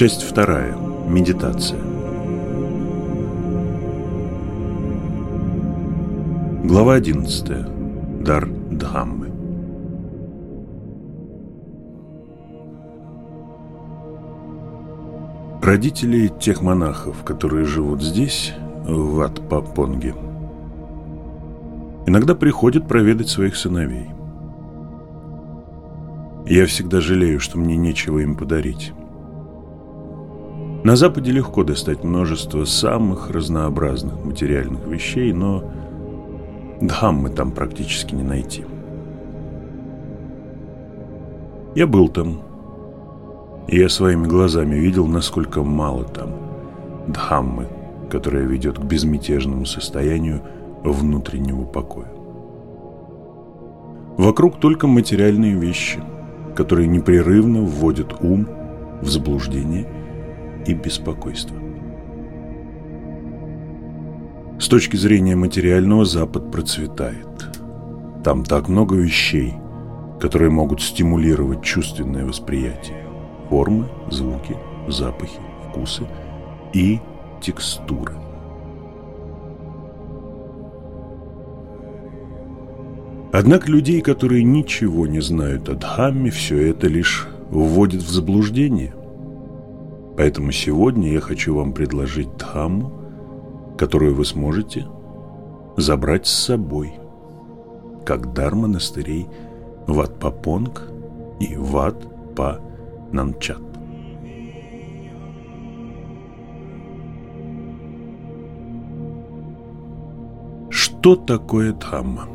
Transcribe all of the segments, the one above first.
Часть вторая. Медитация. Глава 11. Дар Дхаммы. Родители тех монахов, которые живут здесь, в Атпапонге, иногда приходят проведать своих сыновей. Я всегда жалею, что мне нечего им подарить. На Западе легко достать множество самых разнообразных материальных вещей, но Дхаммы там практически не найти. Я был там, и я своими глазами видел, насколько мало там Дхаммы, которая ведет к безмятежному состоянию внутреннего покоя. Вокруг только материальные вещи, которые непрерывно вводят ум в заблуждение и беспокойство. С точки зрения материального Запад процветает. Там так много вещей, которые могут стимулировать чувственное восприятие. Формы, звуки, запахи, вкусы и текстуры. Однако людей, которые ничего не знают о Дхамме, все это лишь вводит в заблуждение. Поэтому сегодня я хочу вам предложить Дхамму, которую вы сможете забрать с собой, как дар монастырей Ватпапонг и Ватпа-Нанчат. Что такое Дхамма?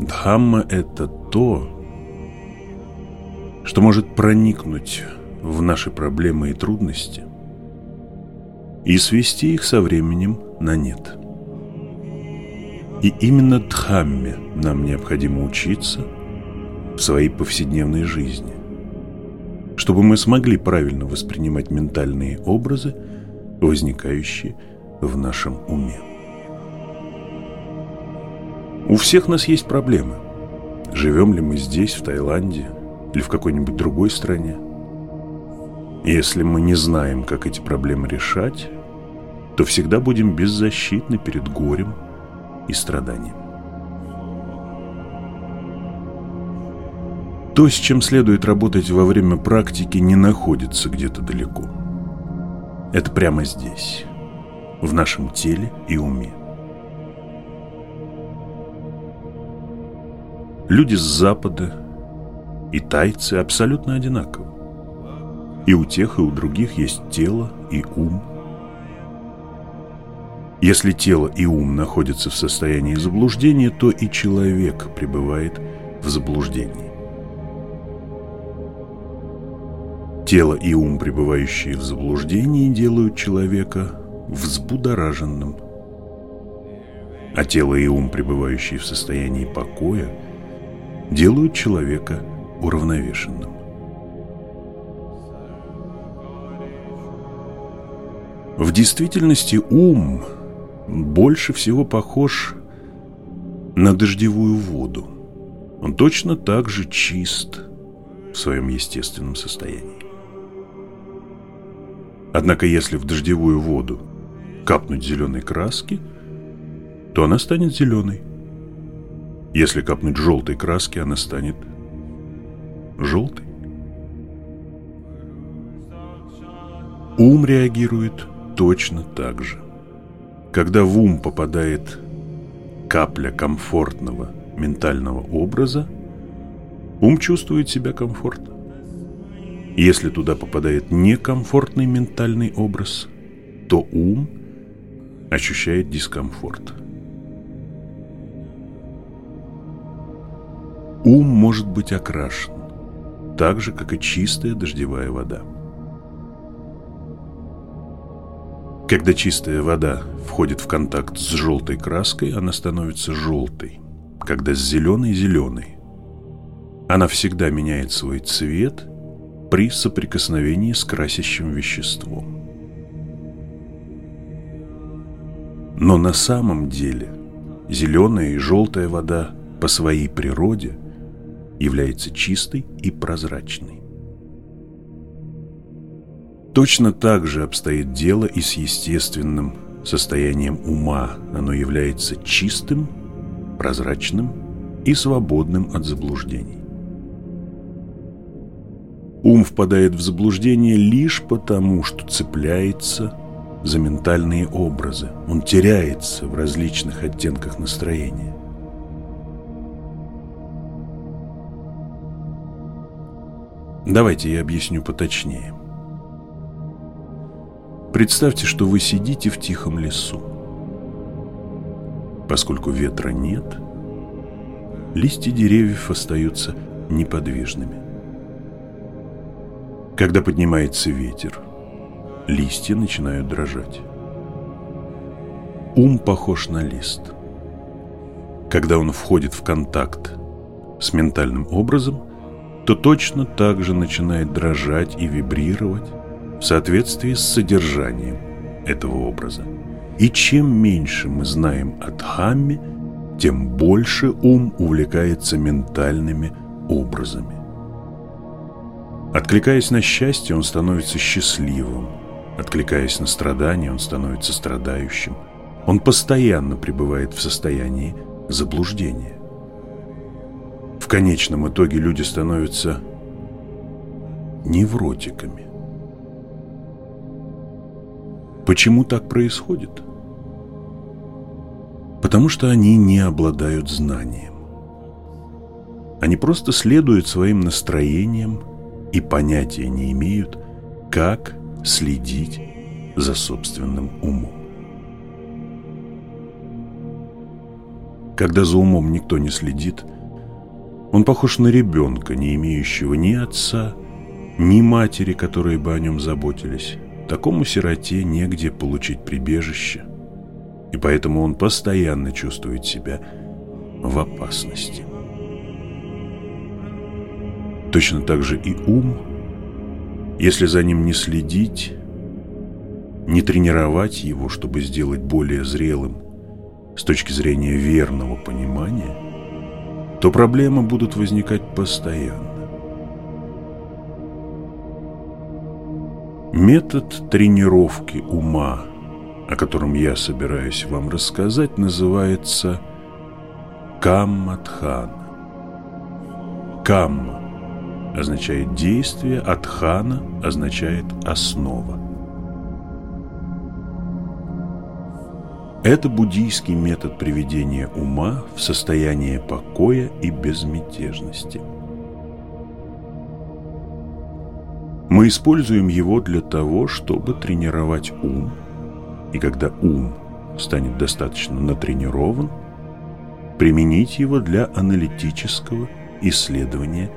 Дхамма – это то, что может проникнуть в наши проблемы и трудности – и свести их со временем на нет. И именно Дхамме нам необходимо учиться в своей повседневной жизни, чтобы мы смогли правильно воспринимать ментальные образы, возникающие в нашем уме. У всех нас есть проблемы. Живем ли мы здесь, в Таиланде, или в какой-нибудь другой стране. Если мы не знаем, как эти проблемы решать, то всегда будем беззащитны перед горем и страданием. То, с чем следует работать во время практики, не находится где-то далеко. Это прямо здесь, в нашем теле и уме. Люди с Запада и тайцы абсолютно одинаковы. И у тех, и у других есть тело и ум – если тело и ум находятся в состоянии заблуждения, то и человек пребывает в заблуждении. Тело и ум, пребывающие в заблуждении, делают человека взбудораженным. А тело и ум, пребывающие в состоянии покоя, делают человека уравновешенным. В действительности ум – больше всего похож на дождевую воду. Он точно так же чист в своем естественном состоянии. Однако если в дождевую воду капнуть зеленой краски, то она станет зеленой. Если капнуть желтой краски, она станет желтой. Ум реагирует точно так же. Когда в ум попадает капля комфортного ментального образа, ум чувствует себя комфортно. Если туда попадает некомфортный ментальный образ, то ум ощущает дискомфорт. Ум может быть окрашен, так же, как и чистая дождевая вода. Когда чистая вода входит в контакт с желтой краской, она становится желтой. Когда с зеленой – зеленой. Она всегда меняет свой цвет при соприкосновении с красящим веществом. Но на самом деле зеленая и желтая вода по своей природе является чистой и прозрачной. Точно так же обстоит дело и с естественным состоянием ума. Оно является чистым, прозрачным и свободным от заблуждений. Ум впадает в заблуждение лишь потому, что цепляется за ментальные образы. Он теряется в различных оттенках настроения. Давайте я объясню поточнее. Представьте, что вы сидите в тихом лесу. Поскольку ветра нет, листья деревьев остаются неподвижными. Когда поднимается ветер, листья начинают дрожать. Ум похож на лист. Когда он входит в контакт с ментальным образом, то точно так же начинает дрожать и вибрировать соответствии с содержанием этого образа. И чем меньше мы знаем о Дхамме, тем больше ум увлекается ментальными образами. Откликаясь на счастье, он становится счастливым. Откликаясь на страдания, он становится страдающим. Он постоянно пребывает в состоянии заблуждения. В конечном итоге люди становятся невротиками. Почему так происходит? Потому что они не обладают знанием. Они просто следуют своим настроениям и понятия не имеют, как следить за собственным умом. Когда за умом никто не следит, он похож на ребенка, не имеющего ни отца, ни матери, которые бы о нем заботились. Такому сироте негде получить прибежище, и поэтому он постоянно чувствует себя в опасности. Точно так же и ум, если за ним не следить, не тренировать его, чтобы сделать более зрелым с точки зрения верного понимания, то проблемы будут возникать постоянно. Метод тренировки ума, о котором я собираюсь вам рассказать, называется камматхана. Камма означает действие, а тхана означает основа. Это буддийский метод приведения ума в состояние покоя и безмятежности. Мы используем его для того, чтобы тренировать ум, и когда ум станет достаточно натренирован, применить его для аналитического исследования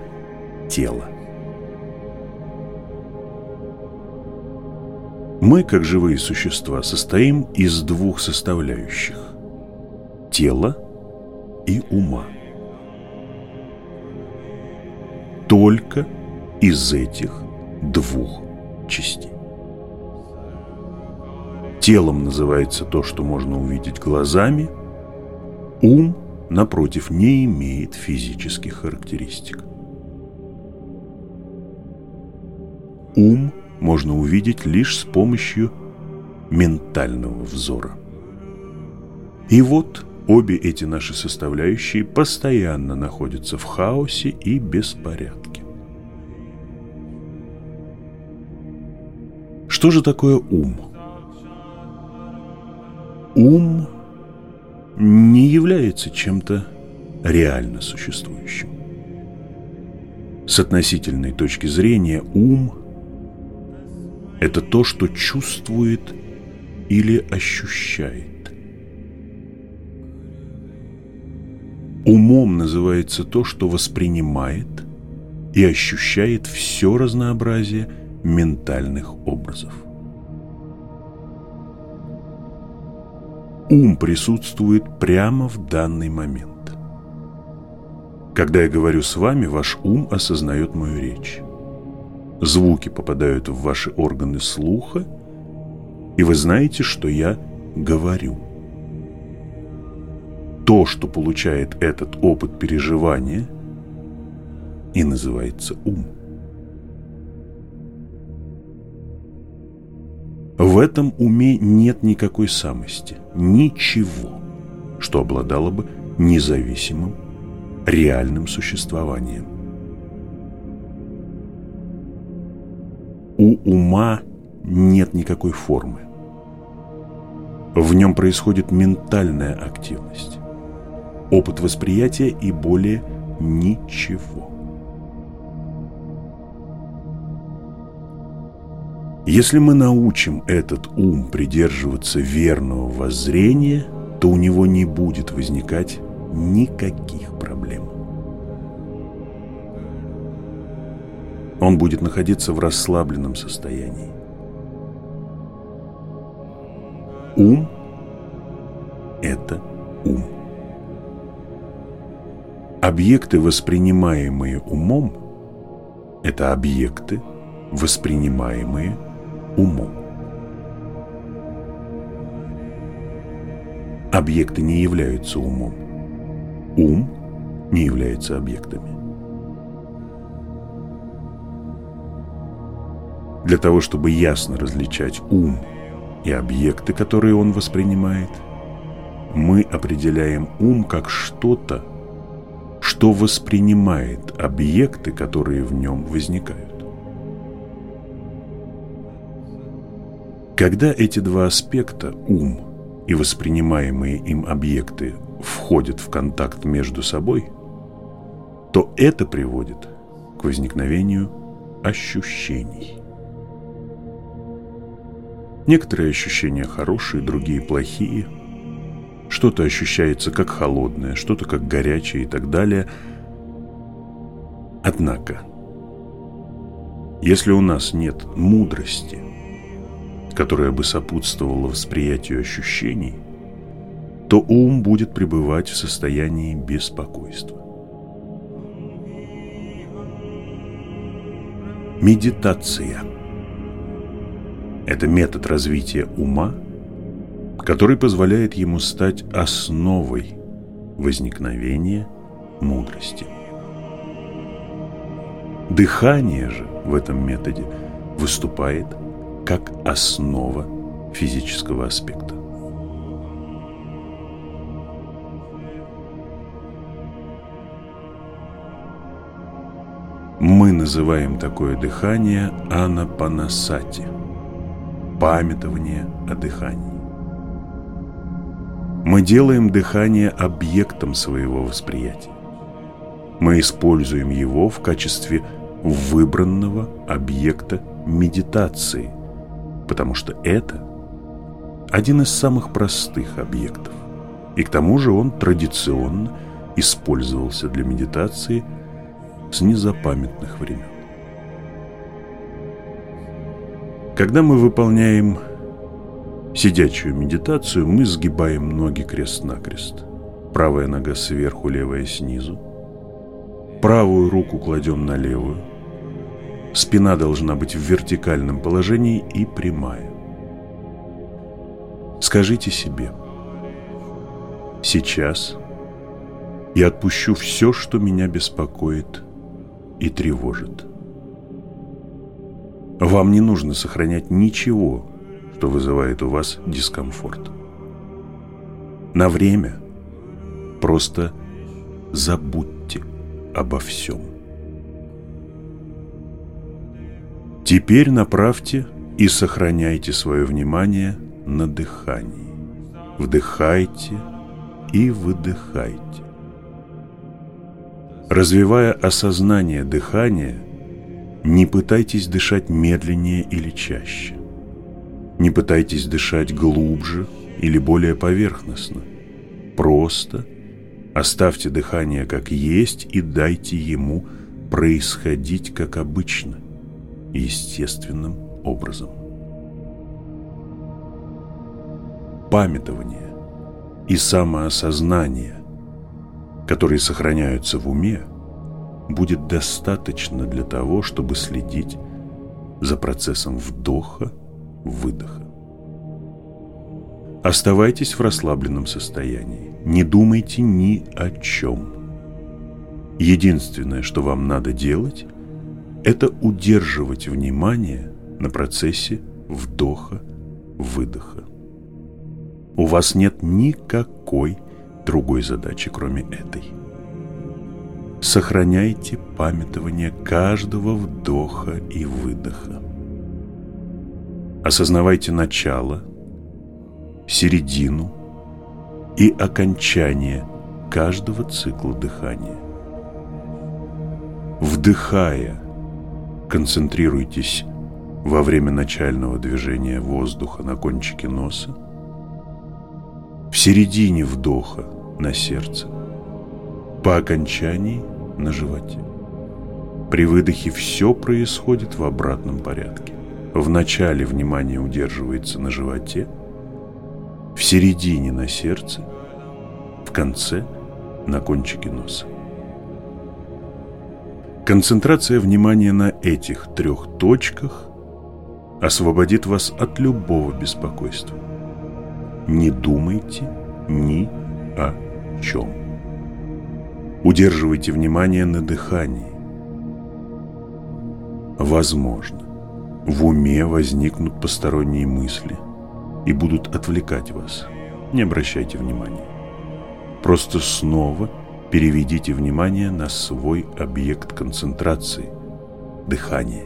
тела. Мы, как живые существа, состоим из двух составляющих – тела и ума. Только из этих двух частей. Телом называется то, что можно увидеть глазами, ум, напротив, не имеет физических характеристик. Ум можно увидеть лишь с помощью ментального взора. И вот обе эти наши составляющие постоянно находятся в хаосе и беспорядке. Что же такое ум? Ум не является чем-то реально существующим. С относительной точки зрения ум – это то, что чувствует или ощущает. Умом называется то, что воспринимает и ощущает все разнообразие ментальных образов. Ум присутствует прямо в данный момент. Когда я говорю с вами, ваш ум осознает мою речь. Звуки попадают в ваши органы слуха, и вы знаете, что я говорю. То, что получает этот опыт переживания, и называется ум. В этом уме нет никакой самости, ничего, что обладало бы независимым, реальным существованием. У ума нет никакой формы. В нем происходит ментальная активность, опыт восприятия и более ничего. Если мы научим этот ум придерживаться верного воззрения, то у него не будет возникать никаких проблем. Он будет находиться в расслабленном состоянии. Ум – это ум. Объекты, воспринимаемые умом, это объекты, воспринимаемые умом. Объекты не являются умом. Ум не является объектами. Для того, чтобы ясно различать ум и объекты, которые он воспринимает, мы определяем ум как что-то, что воспринимает объекты, которые в нем возникают. Когда эти два аспекта, ум и воспринимаемые им объекты, входят в контакт между собой, то это приводит к возникновению ощущений. Некоторые ощущения хорошие, другие плохие. Что-то ощущается как холодное, что-то как горячее и так далее. Однако, если у нас нет мудрости, которая бы сопутствовала восприятию ощущений, то ум будет пребывать в состоянии беспокойства. Медитация – это метод развития ума, который позволяет ему стать основой возникновения мудрости. Дыхание же в этом методе выступает как основа физического аспекта. Мы называем такое дыхание анапанасати – памятование о дыхании. Мы делаем дыхание объектом своего восприятия. Мы используем его в качестве выбранного объекта медитации, потому что это один из самых простых объектов. И к тому же он традиционно использовался для медитации с незапамятных времен. Когда мы выполняем сидячую медитацию, мы сгибаем ноги крест-накрест. Правая нога сверху, левая снизу. Правую руку кладем на левую. Спина должна быть в вертикальном положении и прямая. Скажите себе, сейчас я отпущу все, что меня беспокоит и тревожит. Вам не нужно сохранять ничего, что вызывает у вас дискомфорт. На время просто забудьте обо всем. Теперь направьте и сохраняйте свое внимание на дыхании. Вдыхайте и выдыхайте. Развивая осознание дыхания, не пытайтесь дышать медленнее или чаще. Не пытайтесь дышать глубже или более поверхностно. Просто оставьте дыхание как есть и дайте ему происходить как обычно, естественным образом. Памятование и самоосознание, которые сохраняются в уме – будет достаточно для того, чтобы следить за процессом вдоха-выдоха. Оставайтесь в расслабленном состоянии. Не думайте ни о чем. Единственное, что вам надо делать, это удерживать внимание на процессе вдоха-выдоха. выдоха. У вас нет никакой другой задачи, кроме этой. Сохраняйте памятование каждого вдоха и выдоха. Осознавайте начало, середину и окончание каждого цикла дыхания. Вдыхая, концентрируйтесь во время начального движения воздуха на кончике носа, в середине вдоха на сердце, по окончании на животе. При выдохе все происходит в обратном порядке. В начале внимание удерживается на животе, в середине на сердце, в конце на кончике носа. Концентрация внимания на этих трех точках освободит вас от любого беспокойства. Не думайте ни о чем. Удерживайте внимание на дыхании. Возможно, в уме возникнут посторонние мысли и будут отвлекать вас. Не обращайте внимания. Просто снова переведите внимание на свой объект концентрации – дыхание.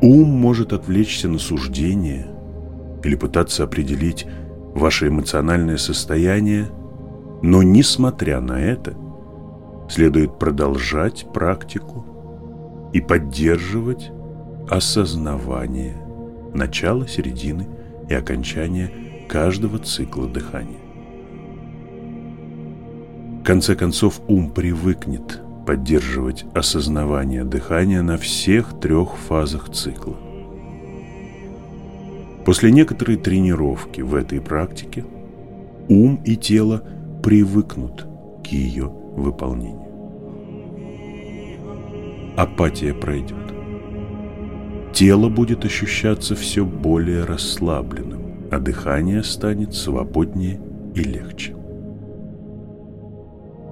Ум может отвлечься на суждение или пытаться определить ваше эмоциональное состояние, но несмотря на это, следует продолжать практику и поддерживать осознавание начала, середины и окончания каждого цикла дыхания. Конце концов, ум привыкнет поддерживать осознавание дыхания на всех трех фазах цикла. После некоторой тренировки в этой практике ум и тело привыкнут к ее выполнению. Апатия пройдет. Тело будет ощущаться все более расслабленным, а дыхание станет свободнее и легче.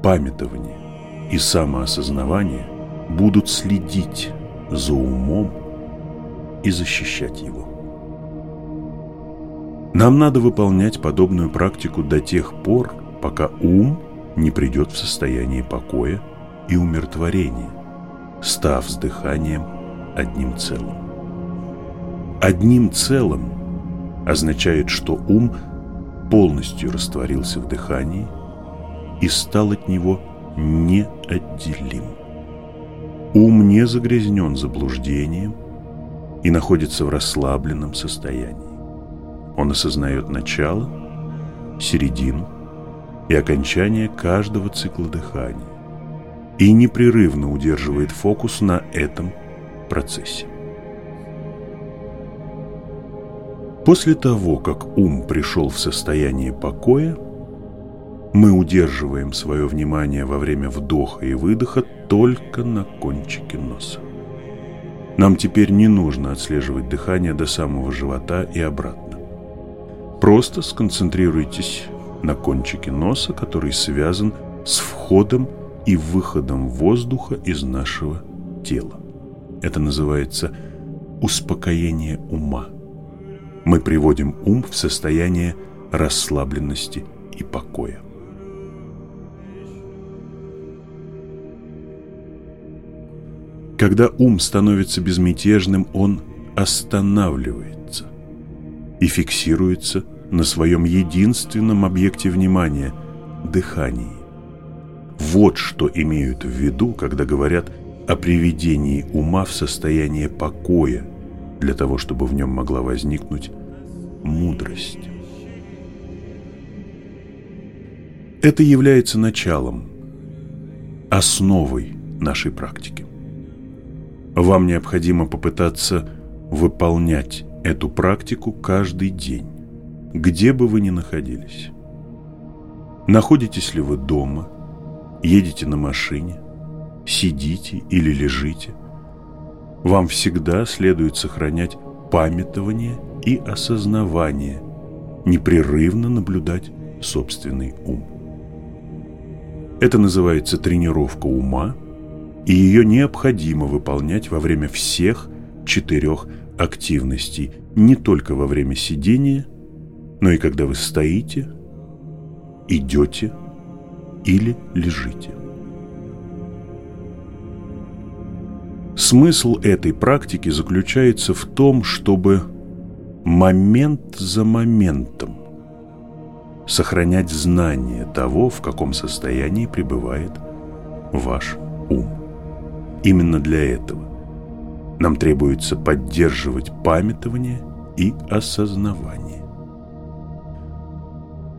Памятование и самоосознавание будут следить за умом и защищать его. Нам надо выполнять подобную практику до тех пор, пока ум не придет в состояние покоя и умиротворения, став с дыханием одним целым. Одним целым означает, что ум полностью растворился в дыхании и стал от него неотделим. Ум не загрязнен заблуждением и находится в расслабленном состоянии. Он осознает начало, середину и окончание каждого цикла дыхания и непрерывно удерживает фокус на этом процессе. После того, как ум пришел в состояние покоя, мы удерживаем свое внимание во время вдоха и выдоха только на кончике носа. Нам теперь не нужно отслеживать дыхание до самого живота и обратно. Просто сконцентрируйтесь на кончике носа, который связан с входом и выходом воздуха из нашего тела. Это называется успокоение ума. Мы приводим ум в состояние расслабленности и покоя. Когда ум становится безмятежным, он останавливается и фиксируется на своем единственном объекте внимания – дыхании. Вот что имеют в виду, когда говорят о приведении ума в состояние покоя, для того, чтобы в нем могла возникнуть мудрость. Это является началом, основой нашей практики. Вам необходимо попытаться выполнять эту практику каждый день где бы вы ни находились. Находитесь ли вы дома, едете на машине, сидите или лежите, вам всегда следует сохранять памятование и осознавание, непрерывно наблюдать собственный ум. Это называется тренировка ума, и ее необходимо выполнять во время всех четырех активностей не только во время сидения, но и когда вы стоите, идете или лежите. Смысл этой практики заключается в том, чтобы момент за моментом сохранять знание того, в каком состоянии пребывает ваш ум. Именно для этого нам требуется поддерживать памятование и осознавание.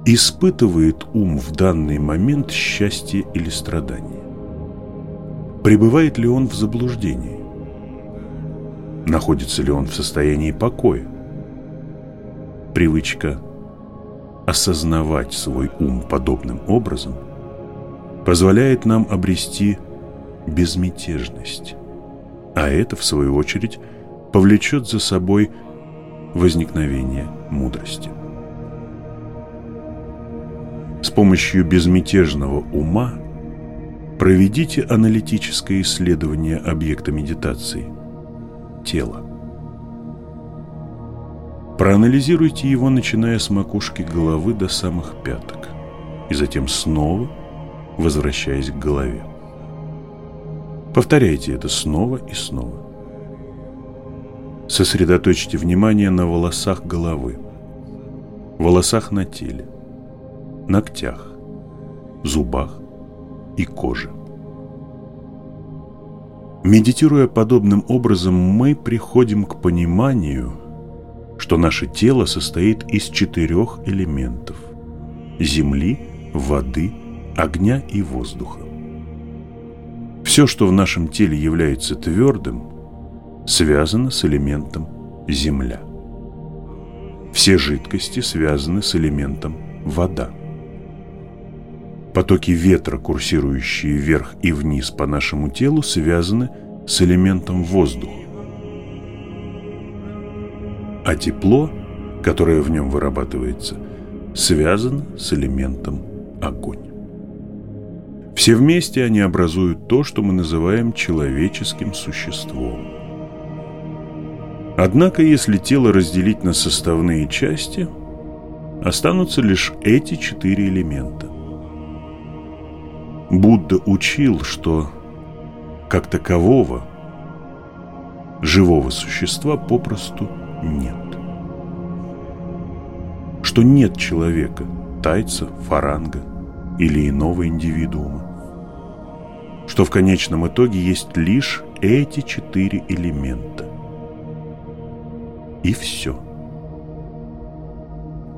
Испытывает ум в данный момент счастье или страдание? Пребывает ли он в заблуждении? Находится ли он в состоянии покоя? Привычка осознавать свой ум подобным образом позволяет нам обрести безмятежность, а это, в свою очередь, повлечет за собой возникновение мудрости. С помощью безмятежного ума проведите аналитическое исследование объекта медитации – тела. Проанализируйте его, начиная с макушки головы до самых пяток, и затем снова возвращаясь к голове. Повторяйте это снова и снова. Сосредоточьте внимание на волосах головы, волосах на теле, ногтях, зубах и коже. Медитируя подобным образом, мы приходим к пониманию – что наше тело состоит из четырех элементов – земли, воды, огня и воздуха. Все, что в нашем теле является твердым, связано с элементом земля. Все жидкости связаны с элементом вода. Потоки ветра, курсирующие вверх и вниз по нашему телу, связаны с элементом воздуха а тепло, которое в нем вырабатывается, связано с элементом огонь. Все вместе они образуют то, что мы называем человеческим существом. Однако, если тело разделить на составные части, останутся лишь эти четыре элемента. Будда учил, что как такового живого существа попросту нет. Что нет человека, тайца, фаранга или иного индивидуума. Что в конечном итоге есть лишь эти четыре элемента. И все.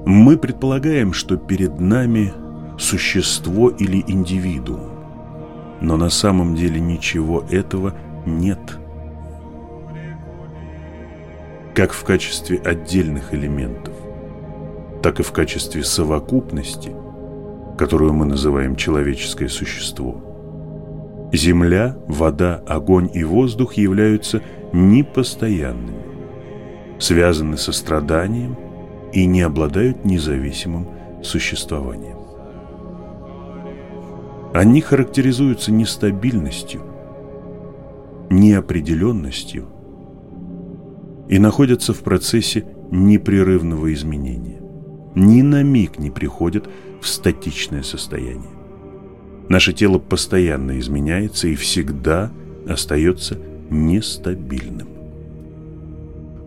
Мы предполагаем, что перед нами существо или индивидуум, но на самом деле ничего этого нет – как в качестве отдельных элементов, так и в качестве совокупности, которую мы называем человеческое существо. Земля, вода, огонь и воздух являются непостоянными, связаны со страданием и не обладают независимым существованием. Они характеризуются нестабильностью, неопределенностью – и находятся в процессе непрерывного изменения. Ни на миг не приходят в статичное состояние. Наше тело постоянно изменяется и всегда остается нестабильным.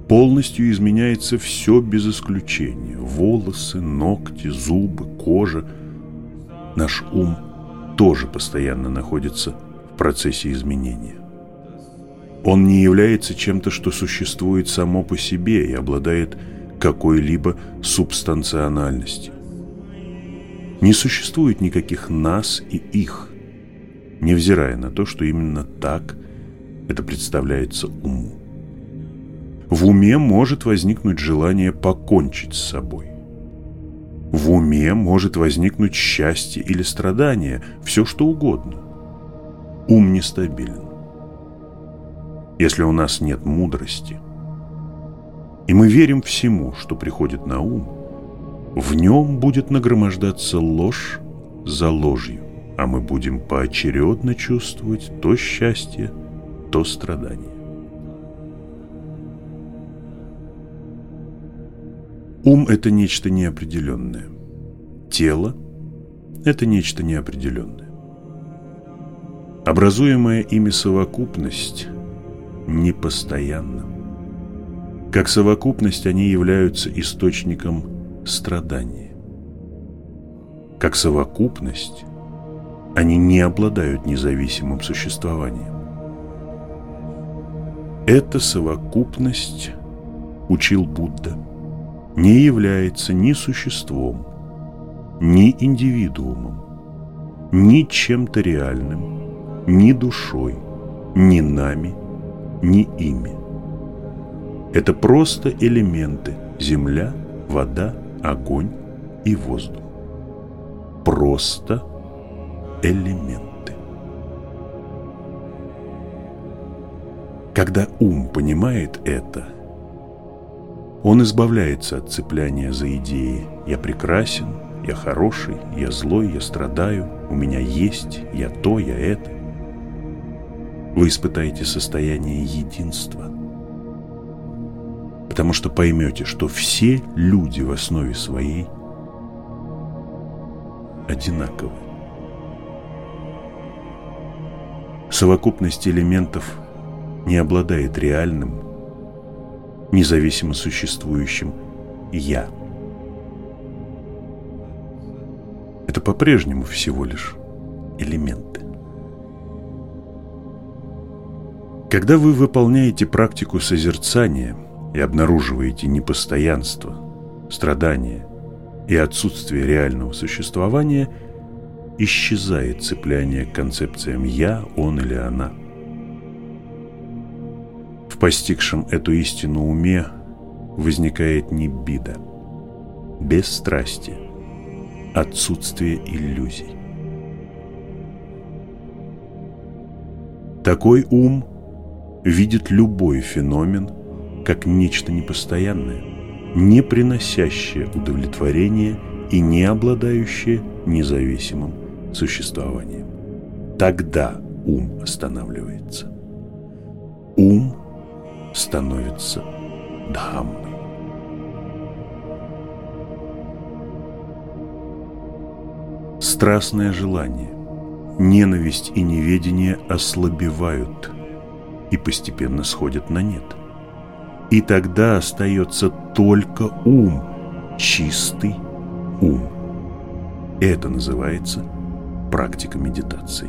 Полностью изменяется все без исключения. Волосы, ногти, зубы, кожа. Наш ум тоже постоянно находится в процессе изменения. Он не является чем-то, что существует само по себе и обладает какой-либо субстанциональностью. Не существует никаких нас и их, невзирая на то, что именно так это представляется уму. В уме может возникнуть желание покончить с собой. В уме может возникнуть счастье или страдание, все что угодно. Ум нестабилен если у нас нет мудрости. И мы верим всему, что приходит на ум, в нем будет нагромождаться ложь за ложью, а мы будем поочередно чувствовать то счастье, то страдание. Ум – это нечто неопределенное. Тело – это нечто неопределенное. Образуемая ими совокупность непостоянна. Как совокупность они являются источником страдания. Как совокупность они не обладают независимым существованием. Эта совокупность, учил Будда, не является ни существом, ни индивидуумом, ни чем-то реальным, ни душой, ни нами, ни ими. Это просто элементы – земля, вода, огонь и воздух. Просто элементы. Когда ум понимает это, он избавляется от цепляния за идеи «я прекрасен», «я хороший», «я злой», «я страдаю», «у меня есть», «я то», «я это». Вы испытаете состояние единства, потому что поймете, что все люди в основе своей одинаковы. Совокупность элементов не обладает реальным, независимо существующим «я». Это по-прежнему всего лишь элементы. Когда вы выполняете практику созерцания и обнаруживаете непостоянство, страдания и отсутствие реального существования – исчезает цепляние к концепциям «я», «он» или «она». В постигшем эту истину уме возникает небида, бесстрастие, отсутствие иллюзий. Такой ум видит любой феномен как нечто непостоянное, не приносящее удовлетворения и не обладающее независимым существованием. Тогда ум останавливается. Ум становится Дхаммой. Страстное желание, ненависть и неведение ослабевают и постепенно сходят на нет. И тогда остается только ум, чистый ум. Это называется практика медитации.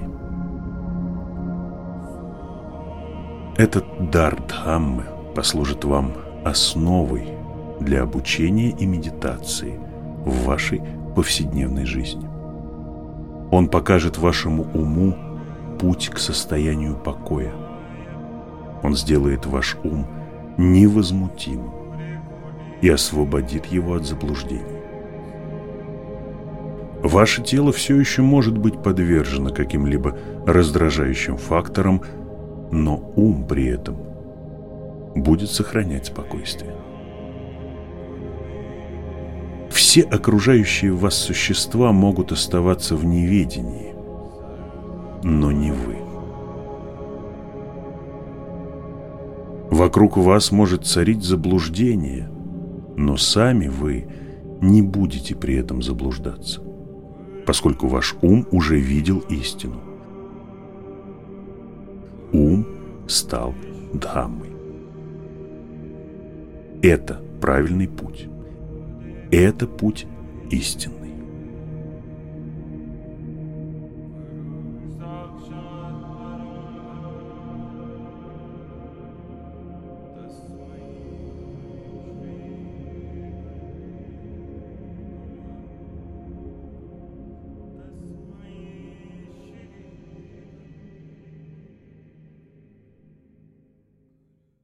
Этот дар Дхаммы послужит вам основой для обучения и медитации в вашей повседневной жизни. Он покажет вашему уму путь к состоянию покоя. Он сделает ваш ум невозмутимым и освободит его от заблуждений. Ваше тело все еще может быть подвержено каким-либо раздражающим факторам, но ум при этом будет сохранять спокойствие. Все окружающие вас существа могут оставаться в неведении, но не вы. Вокруг вас может царить заблуждение, но сами вы не будете при этом заблуждаться поскольку ваш ум уже видел истину. Ум стал Дхаммой. Это правильный путь. Это путь истины.